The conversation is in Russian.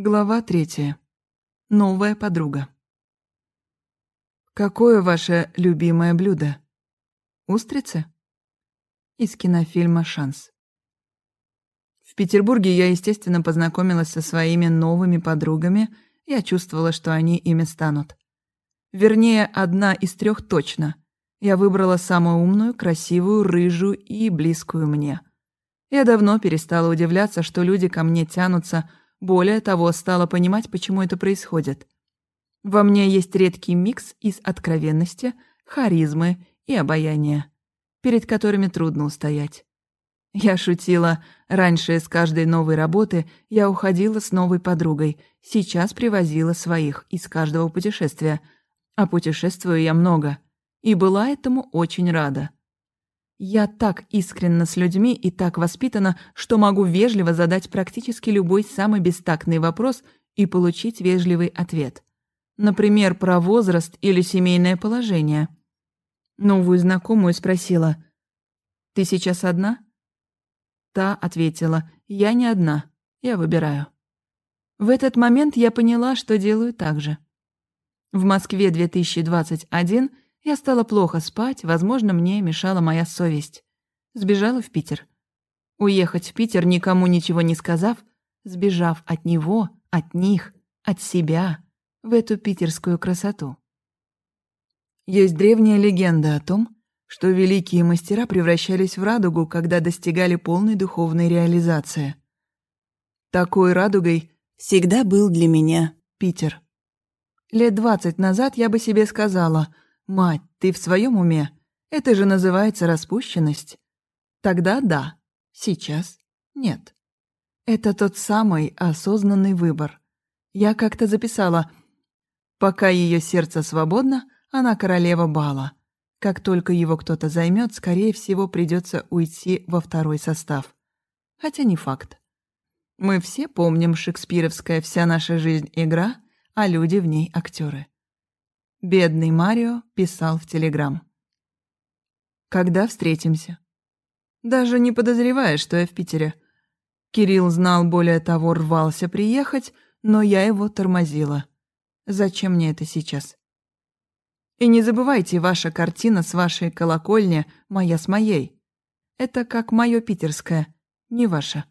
Глава третья. Новая подруга. Какое ваше любимое блюдо? Устрицы? Из кинофильма «Шанс». В Петербурге я, естественно, познакомилась со своими новыми подругами. Я чувствовала, что они ими станут. Вернее, одна из трех точно. Я выбрала самую умную, красивую, рыжую и близкую мне. Я давно перестала удивляться, что люди ко мне тянутся более того, стала понимать, почему это происходит. Во мне есть редкий микс из откровенности, харизмы и обаяния, перед которыми трудно устоять. Я шутила, раньше с каждой новой работы я уходила с новой подругой, сейчас привозила своих из каждого путешествия, а путешествую я много, и была этому очень рада. Я так искренна с людьми и так воспитана, что могу вежливо задать практически любой самый бестактный вопрос и получить вежливый ответ. Например, про возраст или семейное положение. Новую знакомую спросила, «Ты сейчас одна?» Та ответила, «Я не одна, я выбираю». В этот момент я поняла, что делаю так же. В Москве 2021 я стала плохо спать, возможно, мне мешала моя совесть. Сбежала в Питер. Уехать в Питер, никому ничего не сказав, сбежав от него, от них, от себя, в эту питерскую красоту. Есть древняя легенда о том, что великие мастера превращались в радугу, когда достигали полной духовной реализации. Такой радугой всегда был для меня Питер. Лет двадцать назад я бы себе сказала — «Мать, ты в своем уме? Это же называется распущенность». Тогда да, сейчас нет. Это тот самый осознанный выбор. Я как-то записала «Пока ее сердце свободно, она королева бала. Как только его кто-то займет, скорее всего, придется уйти во второй состав. Хотя не факт. Мы все помним шекспировская «Вся наша жизнь — игра», а люди в ней — актеры. Бедный Марио писал в Телеграм. «Когда встретимся?» Даже не подозревая, что я в Питере. Кирилл знал, более того, рвался приехать, но я его тормозила. Зачем мне это сейчас? И не забывайте, ваша картина с вашей колокольни, моя с моей. Это как моё питерское, не ваша.